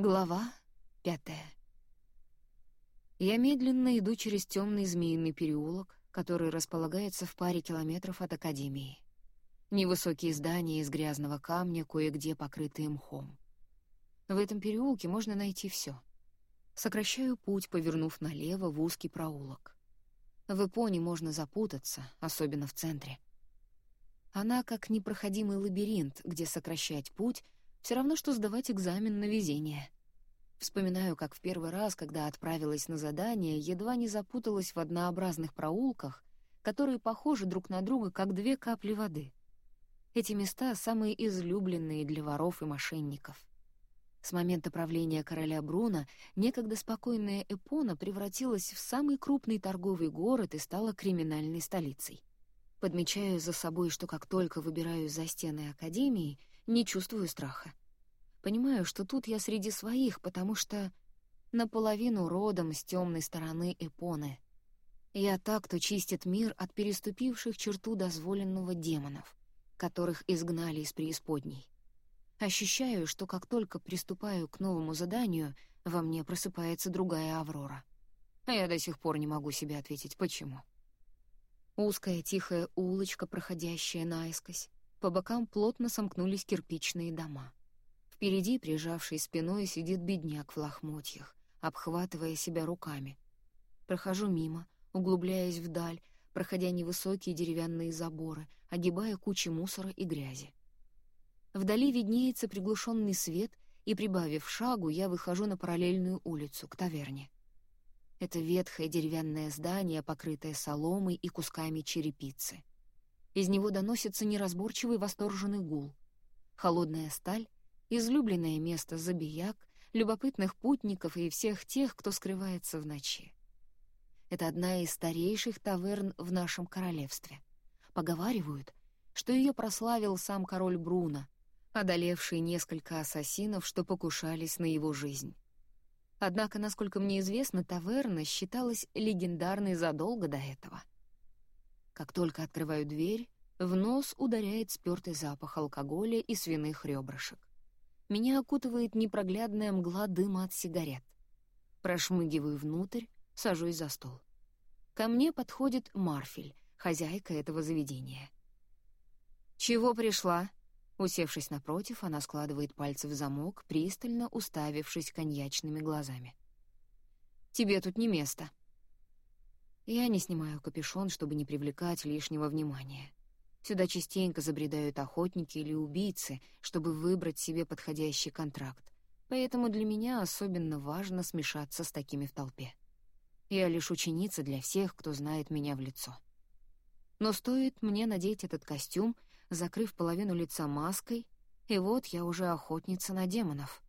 Глава пятая. Я медленно иду через темный змеиный переулок, который располагается в паре километров от Академии. Невысокие здания из грязного камня, кое-где покрытые мхом. В этом переулке можно найти все. Сокращаю путь, повернув налево в узкий проулок. В Японии можно запутаться, особенно в центре. Она как непроходимый лабиринт, где сокращать путь — все равно, что сдавать экзамен на везение. Вспоминаю, как в первый раз, когда отправилась на задание, едва не запуталась в однообразных проулках, которые похожи друг на друга, как две капли воды. Эти места — самые излюбленные для воров и мошенников. С момента правления короля Бруна некогда спокойная Эпона превратилась в самый крупный торговый город и стала криминальной столицей. Подмечаю за собой, что как только выбираюсь за стены Академии, не чувствую страха. Понимаю, что тут я среди своих, потому что наполовину родом с темной стороны Эпоны. Я так, кто чистит мир от переступивших черту дозволенного демонов, которых изгнали из преисподней. Ощущаю, что как только приступаю к новому заданию, во мне просыпается другая Аврора. А я до сих пор не могу себе ответить, почему. Узкая тихая улочка, проходящая наискось, по бокам плотно сомкнулись кирпичные дома. Впереди, прижавший спиной, сидит бедняк в лохмотьях, обхватывая себя руками. Прохожу мимо, углубляясь вдаль, проходя невысокие деревянные заборы, огибая кучи мусора и грязи. Вдали виднеется приглушенный свет, и, прибавив шагу, я выхожу на параллельную улицу, к таверне. Это ветхое деревянное здание, покрытое соломой и кусками черепицы. Из него доносится неразборчивый восторженный гул. Холодная сталь — излюбленное место забияк, любопытных путников и всех тех, кто скрывается в ночи. Это одна из старейших таверн в нашем королевстве. Поговаривают, что ее прославил сам король Бруно, одолевший несколько ассасинов, что покушались на его жизнь. Однако, насколько мне известно, таверна считалась легендарной задолго до этого — как только открываю дверь, в нос ударяет спёртый запах алкоголя и свиных ребрышек. Меня окутывает непроглядная мгла дыма от сигарет. Прошмыгиваю внутрь, сажусь за стол. Ко мне подходит Марфель, хозяйка этого заведения. «Чего пришла?» Усевшись напротив, она складывает пальцы в замок, пристально уставившись коньячными глазами. «Тебе тут не место», я не снимаю капюшон, чтобы не привлекать лишнего внимания. Сюда частенько забредают охотники или убийцы, чтобы выбрать себе подходящий контракт. Поэтому для меня особенно важно смешаться с такими в толпе. Я лишь ученица для всех, кто знает меня в лицо. Но стоит мне надеть этот костюм, закрыв половину лица маской, и вот я уже охотница на демонов.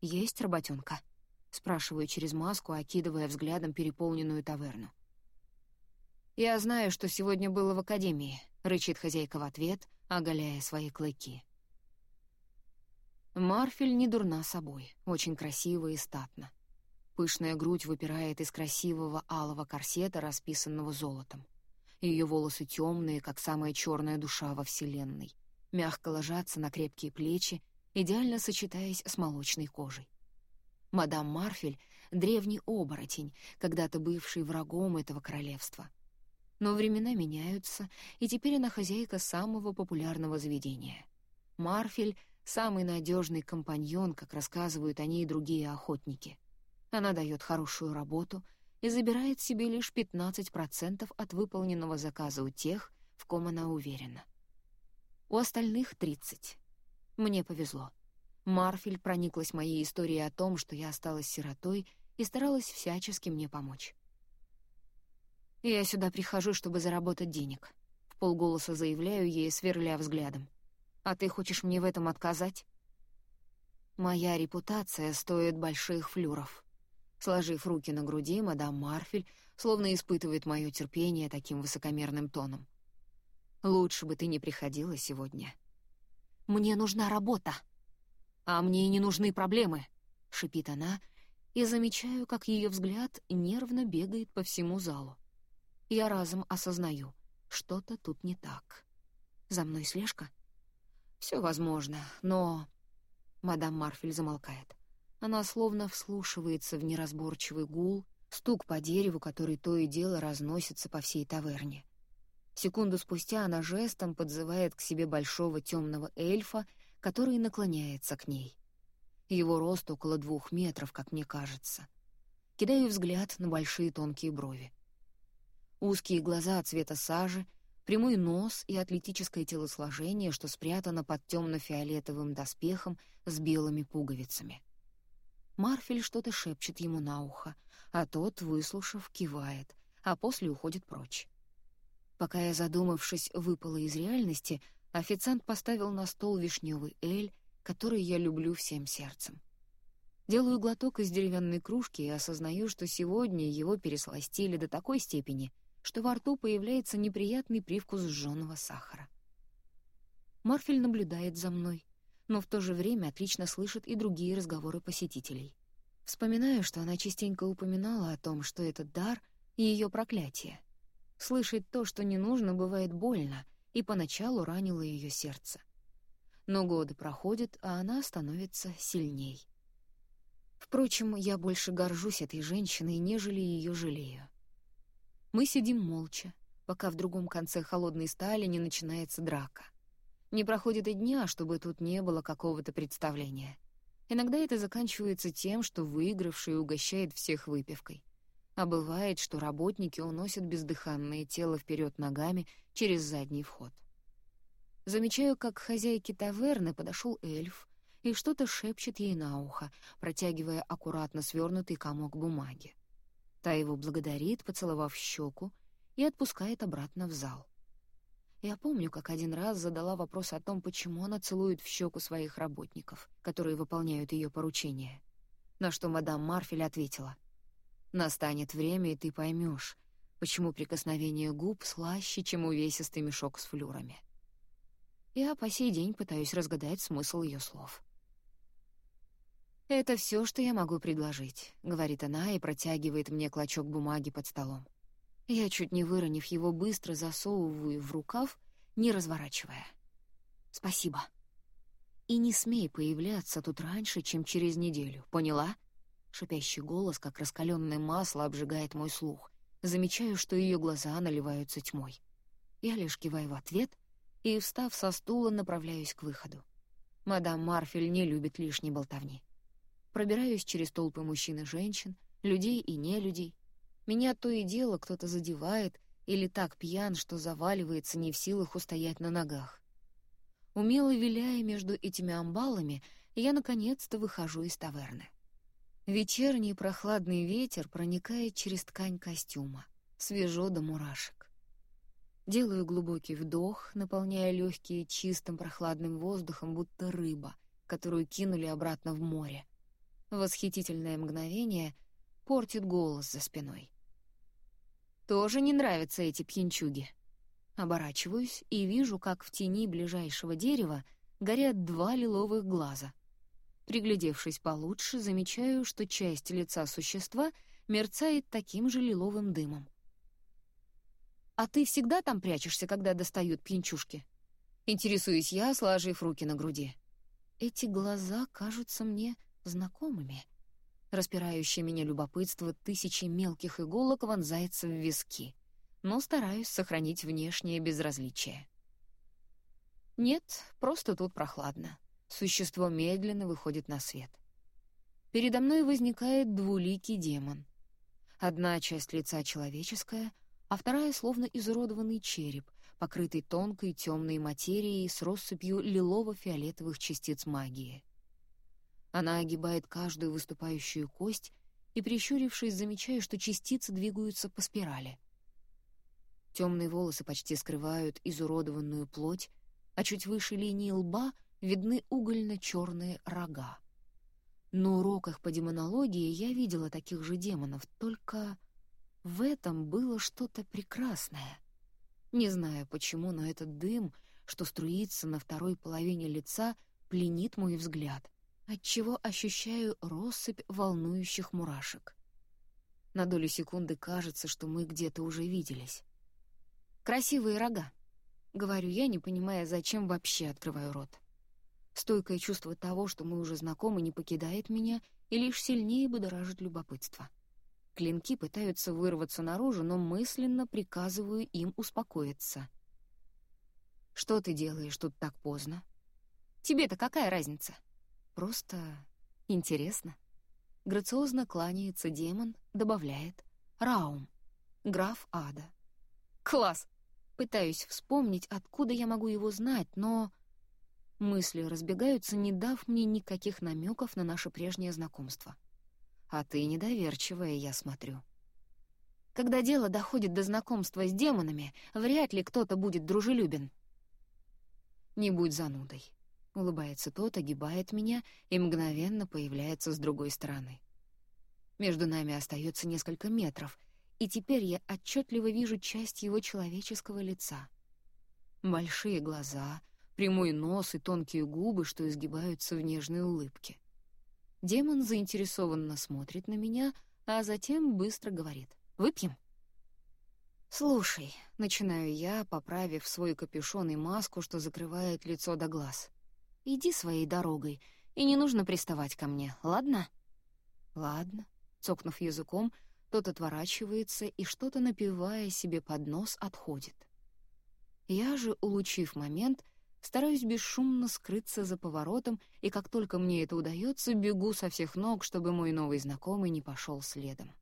«Есть работенка?» — спрашиваю через маску, окидывая взглядом переполненную таверну. «Я знаю, что сегодня было в академии», — рычит хозяйка в ответ, оголяя свои клыки. Марфель не дурна собой, очень красива и статна. Пышная грудь выпирает из красивого алого корсета, расписанного золотом. Ее волосы темные, как самая черная душа во Вселенной, мягко ложатся на крепкие плечи, идеально сочетаясь с молочной кожей. Мадам Марфель — древний оборотень, когда-то бывший врагом этого королевства. Но времена меняются, и теперь она хозяйка самого популярного заведения. Марфель — самый надежный компаньон, как рассказывают о ней другие охотники. Она дает хорошую работу и забирает себе лишь 15% от выполненного заказа у тех, в ком она уверена. У остальных — 30%. Мне повезло. Марфель прониклась моей историей о том, что я осталась сиротой и старалась всячески мне помочь. «Я сюда прихожу, чтобы заработать денег», — в полголоса заявляю ей, сверля взглядом. «А ты хочешь мне в этом отказать?» «Моя репутация стоит больших флюров». Сложив руки на груди, мадам Марфель словно испытывает мое терпение таким высокомерным тоном. «Лучше бы ты не приходила сегодня». «Мне нужна работа», «А мне не нужны проблемы», — шипит она, и замечаю, как ее взгляд нервно бегает по всему залу. Я разом осознаю, что-то тут не так. За мной слежка? Все возможно, но... Мадам Марфель замолкает. Она словно вслушивается в неразборчивый гул, стук по дереву, который то и дело разносится по всей таверне. Секунду спустя она жестом подзывает к себе большого темного эльфа, который наклоняется к ней. Его рост около двух метров, как мне кажется. Кидаю взгляд на большие тонкие брови. Узкие глаза цвета сажи, прямой нос и атлетическое телосложение, что спрятано под темно-фиолетовым доспехом с белыми пуговицами. Марфель что-то шепчет ему на ухо, а тот, выслушав, кивает, а после уходит прочь. Пока я, задумавшись, выпала из реальности, официант поставил на стол вишневый эль, который я люблю всем сердцем. Делаю глоток из деревянной кружки и осознаю, что сегодня его пересластили до такой степени, что во рту появляется неприятный привкус сжёного сахара. Марфель наблюдает за мной, но в то же время отлично слышит и другие разговоры посетителей. Вспоминаю, что она частенько упоминала о том, что этот дар — ее проклятие. Слышать то, что не нужно, бывает больно, и поначалу ранило ее сердце. Но годы проходят, а она становится сильней. Впрочем, я больше горжусь этой женщиной, нежели ее жалею. Мы сидим молча, пока в другом конце холодной стали не начинается драка — не проходит и дня, чтобы тут не было какого-то представления. Иногда это заканчивается тем, что выигравший угощает всех выпивкой. А бывает, что работники уносят бездыханное тело вперед ногами через задний вход. Замечаю, как к хозяйке таверны подошел эльф и что-то шепчет ей на ухо, протягивая аккуратно свернутый комок бумаги. Та его благодарит, поцеловав щеку, и отпускает обратно в зал. Я помню, как один раз задала вопрос о том, почему она целует в щеку своих работников, которые выполняют ее поручения. На что мадам Марфель ответила, «Настанет время, и ты поймешь, почему прикосновение губ слаще, чем увесистый мешок с флюрами». Я по сей день пытаюсь разгадать смысл ее слов. «Это все, что я могу предложить», — говорит она и протягивает мне клочок бумаги под столом. Я, чуть не выронив его, быстро засовываю в рукав, не разворачивая. «Спасибо. И не смей появляться тут раньше, чем через неделю, поняла?» Шипящий голос, как раскаленное масло, обжигает мой слух. Замечаю, что ее глаза наливаются тьмой. Я лишь киваю в ответ и, встав со стула, направляюсь к выходу. Мадам Марфель не любит лишней болтовни. Пробираюсь через толпы мужчин и женщин, людей и нелюдей, меня то и дело кто-то задевает или так пьян, что заваливается не в силах устоять на ногах. Умело виляя между этими амбалами, я наконец-то выхожу из таверны. Вечерний прохладный ветер проникает через ткань костюма, свежо до мурашек. Делаю глубокий вдох, наполняя легкие чистым прохладным воздухом, будто рыба, которую кинули обратно в море. Восхитительное мгновение портит голос за спиной. Тоже не нравятся эти пьянчуги. Оборачиваюсь и вижу, как в тени ближайшего дерева горят два лиловых глаза. Приглядевшись получше, замечаю, что часть лица существа мерцает таким же лиловым дымом. «А ты всегда там прячешься, когда достают пьянчушки?» Интересуюсь я, сложив руки на груди. Эти глаза кажутся мне знакомыми. Распирающее меня любопытство тысячи мелких иголок вонзается в виски, но стараюсь сохранить внешнее безразличие. Нет, просто тут прохладно. Существо медленно выходит на свет. Передо мной возникает двуликий демон. Одна часть лица человеческая, а вторая словно изуродованный череп, покрытый тонкой темной материей с россыпью лилово-фиолетовых частиц магии. Она огибает каждую выступающую кость и, прищурившись, замечаю, что частицы двигаются по спирали. Темные волосы почти скрывают изуродованную плоть, а чуть выше линии лба видны угольно-черные рога. На уроках по демонологии я видела таких же демонов, только в этом было что-то прекрасное. Не знаю почему, но этот дым, что струится на второй половине лица, пленит мой взгляд — отчего ощущаю россыпь волнующих мурашек. На долю секунды кажется, что мы где-то уже виделись. «Красивые рога», — говорю я, не понимая, зачем вообще открываю рот. Стойкое чувство того, что мы уже знакомы, не покидает меня и лишь сильнее будоражит любопытство. Клинки пытаются вырваться наружу, но мысленно приказываю им успокоиться. «Что ты делаешь тут так поздно?» «Тебе-то какая разница?» «Просто интересно». Грациозно кланяется демон, добавляет «Раум, граф ада». «Класс!» Пытаюсь вспомнить, откуда я могу его знать, но... Мысли разбегаются, не дав мне никаких намеков на наше прежнее знакомство. А ты недоверчивая, я смотрю. Когда дело доходит до знакомства с демонами, вряд ли кто-то будет дружелюбен. «Не будь занудой», — улыбается тот, огибает меня и мгновенно появляется с другой стороны. Между нами остается несколько метров, и теперь я отчетливо вижу часть его человеческого лица. Большие глаза, прямой нос и тонкие губы, что изгибаются в нежной улыбке. Демон заинтересованно смотрит на меня, а затем быстро говорит «Выпьем?» «Слушай», — начинаю я, поправив свой капюшон и маску, что закрывает лицо до глаз. «Иди своей дорогой, и не нужно приставать ко мне, ладно?» «Ладно», — цокнув языком, тот отворачивается и, что-то напивая себе под нос, отходит. Я же, улучив момент, Стараюсь бесшумно скрыться за поворотом, и как только мне это удается, бегу со всех ног, чтобы мой новый знакомый не пошел следом.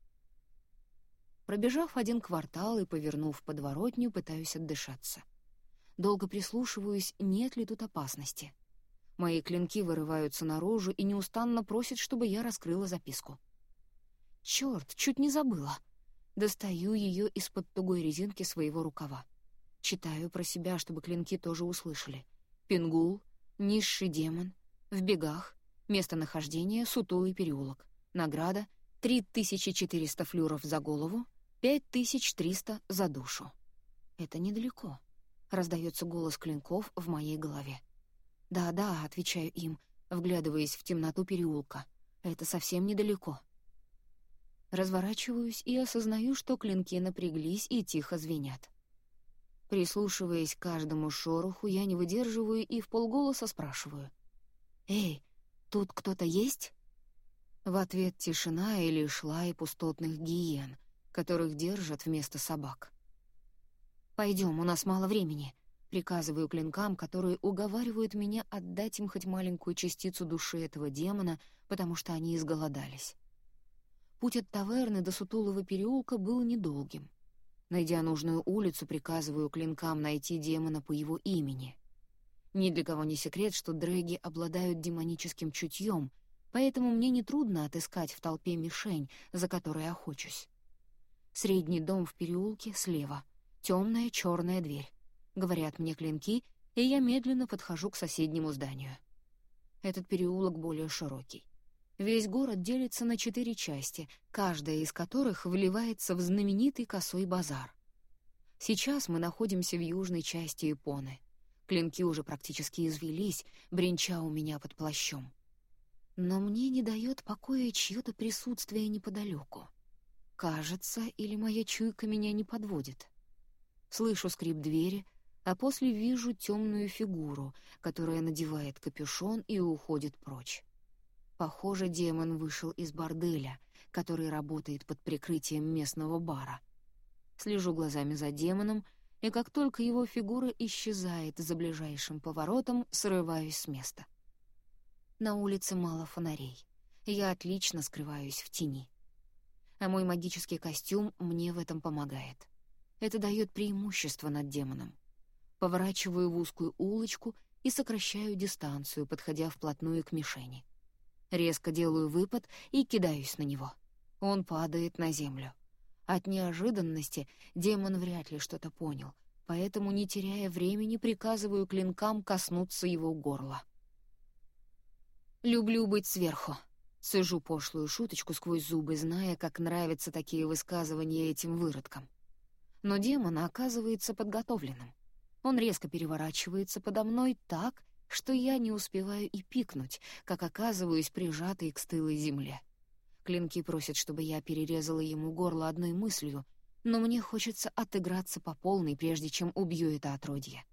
Пробежав один квартал и повернув подворотню, пытаюсь отдышаться. Долго прислушиваюсь, нет ли тут опасности. Мои клинки вырываются наружу и неустанно просят, чтобы я раскрыла записку. Черт, чуть не забыла. Достаю ее из-под тугой резинки своего рукава. Читаю про себя, чтобы клинки тоже услышали. Пингул, низший демон, в бегах, местонахождение — сутулый переулок. Награда — 3400 флюров за голову, 5300 за душу. Это недалеко. Раздается голос клинков в моей голове. «Да-да», — отвечаю им, вглядываясь в темноту переулка. «Это совсем недалеко». Разворачиваюсь и осознаю, что клинки напряглись и тихо звенят. Прислушиваясь к каждому шороху, я не выдерживаю и в полголоса спрашиваю. «Эй, тут кто-то есть?» В ответ тишина или шла и пустотных гиен, которых держат вместо собак. «Пойдем, у нас мало времени», — приказываю клинкам, которые уговаривают меня отдать им хоть маленькую частицу души этого демона, потому что они изголодались. Путь от таверны до Сутулого переулка был недолгим. Найдя нужную улицу, приказываю клинкам найти демона по его имени. Ни для кого не секрет, что дрэги обладают демоническим чутьем, поэтому мне нетрудно отыскать в толпе мишень, за которой охочусь. Средний дом в переулке слева, темная черная дверь. Говорят мне клинки, и я медленно подхожу к соседнему зданию. Этот переулок более широкий. Весь город делится на четыре части, каждая из которых вливается в знаменитый косой базар. Сейчас мы находимся в южной части Японы. Клинки уже практически извелись, бренча у меня под плащом. Но мне не дает покоя чье-то присутствие неподалеку. Кажется, или моя чуйка меня не подводит. Слышу скрип двери, а после вижу темную фигуру, которая надевает капюшон и уходит прочь. Похоже, демон вышел из борделя, который работает под прикрытием местного бара. Слежу глазами за демоном, и как только его фигура исчезает за ближайшим поворотом, срываюсь с места. На улице мало фонарей. Я отлично скрываюсь в тени. А мой магический костюм мне в этом помогает. Это дает преимущество над демоном. Поворачиваю в узкую улочку и сокращаю дистанцию, подходя вплотную к мишени. Резко делаю выпад и кидаюсь на него. Он падает на землю. От неожиданности демон вряд ли что-то понял, поэтому, не теряя времени, приказываю клинкам коснуться его горла. «Люблю быть сверху», — сыжу пошлую шуточку сквозь зубы, зная, как нравятся такие высказывания этим выродкам. Но демон оказывается подготовленным. Он резко переворачивается подо мной так, что я не успеваю и пикнуть, как оказываюсь прижатой к стылой земле. Клинки просят, чтобы я перерезала ему горло одной мыслью, но мне хочется отыграться по полной, прежде чем убью это отродье.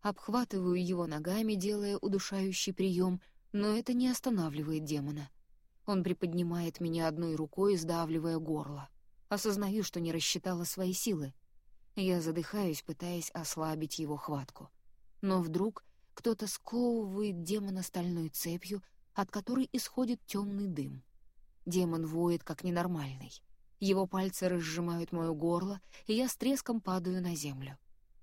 Обхватываю его ногами, делая удушающий прием, но это не останавливает демона. Он приподнимает меня одной рукой, сдавливая горло. Осознаю, что не рассчитала свои силы. Я задыхаюсь, пытаясь ослабить его хватку. Но вдруг кто-то сковывает демона стальной цепью, от которой исходит темный дым. Демон воет, как ненормальный. Его пальцы разжимают мое горло, и я с треском падаю на землю.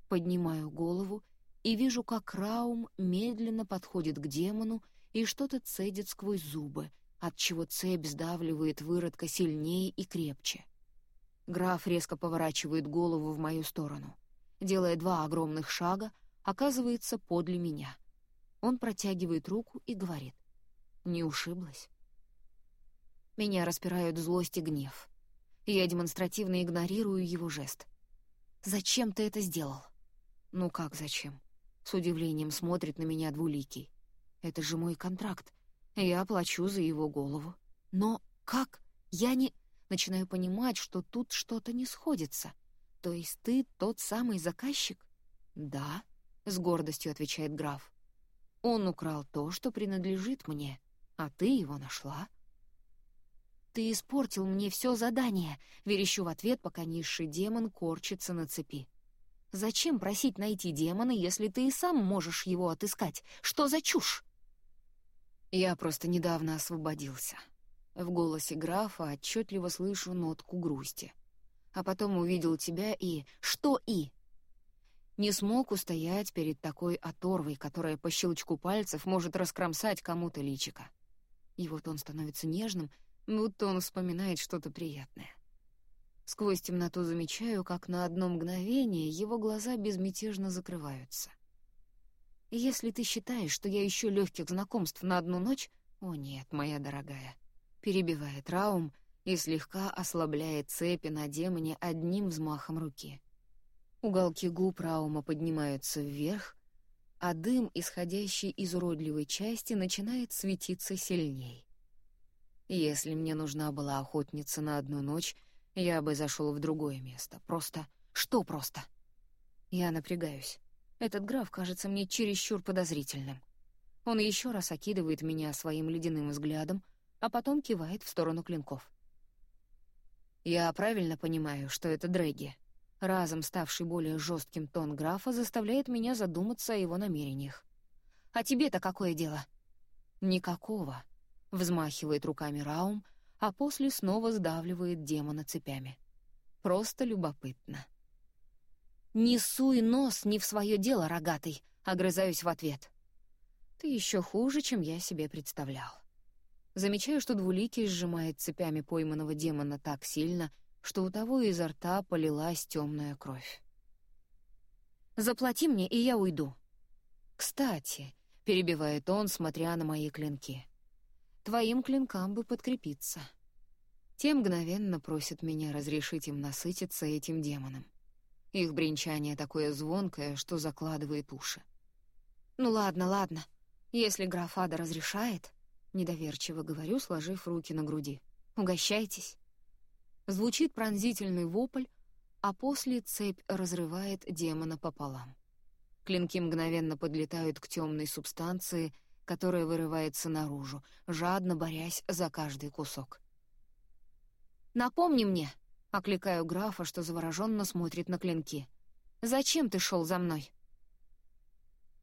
Поднимаю голову и вижу, как Раум медленно подходит к демону и что-то цедит сквозь зубы, отчего цепь сдавливает выродка сильнее и крепче. Граф резко поворачивает голову в мою сторону. Делая два огромных шага, оказывается подле меня. Он протягивает руку и говорит. «Не ушиблась?» Меня распирают злость и гнев. Я демонстративно игнорирую его жест. «Зачем ты это сделал?» «Ну как зачем?» С удивлением смотрит на меня двуликий. «Это же мой контракт. Я плачу за его голову. Но как? Я не...» Начинаю понимать, что тут что-то не сходится. «То есть ты тот самый заказчик?» «Да», — с гордостью отвечает граф. «Он украл то, что принадлежит мне, а ты его нашла». «Ты испортил мне все задание», — верещу в ответ, пока низший демон корчится на цепи. «Зачем просить найти демона, если ты и сам можешь его отыскать? Что за чушь?» «Я просто недавно освободился». В голосе графа отчетливо слышу нотку грусти. А потом увидел тебя и... Что и? Не смог устоять перед такой оторвой, которая по щелчку пальцев может раскромсать кому-то личика. И вот он становится нежным, будто он вспоминает что-то приятное. Сквозь темноту замечаю, как на одно мгновение его глаза безмятежно закрываются. если ты считаешь, что я ищу легких знакомств на одну ночь, о нет, моя дорогая, перебивает Раум и слегка ослабляет цепи на демоне одним взмахом руки. Уголки губ Раума поднимаются вверх, а дым, исходящий из уродливой части, начинает светиться сильней. Если мне нужна была охотница на одну ночь, я бы зашел в другое место. Просто... Что просто? Я напрягаюсь. Этот граф кажется мне чересчур подозрительным. Он еще раз окидывает меня своим ледяным взглядом, а потом кивает в сторону клинков. Я правильно понимаю, что это Дрэги. Разом ставший более жестким тон графа заставляет меня задуматься о его намерениях. «А тебе-то какое дело?» «Никакого», Взмахивает руками Раум, а после снова сдавливает демона цепями. Просто любопытно. «Не суй нос не в свое дело, рогатый!» — огрызаюсь в ответ. «Ты еще хуже, чем я себе представлял». Замечаю, что Двуликий сжимает цепями пойманного демона так сильно, что у того изо рта полилась темная кровь. «Заплати мне, и я уйду». «Кстати», — перебивает он, смотря на мои клинки, Твоим клинкам бы подкрепиться. Те мгновенно просят меня разрешить им насытиться этим демоном. Их бренчание такое звонкое, что закладывает уши. «Ну ладно, ладно. Если граф Ада разрешает...» Недоверчиво говорю, сложив руки на груди. «Угощайтесь». Звучит пронзительный вопль, а после цепь разрывает демона пополам. Клинки мгновенно подлетают к темной субстанции, которая вырывается наружу, жадно борясь за каждый кусок. «Напомни мне!» — окликаю графа, что завороженно смотрит на клинки. «Зачем ты шел за мной?»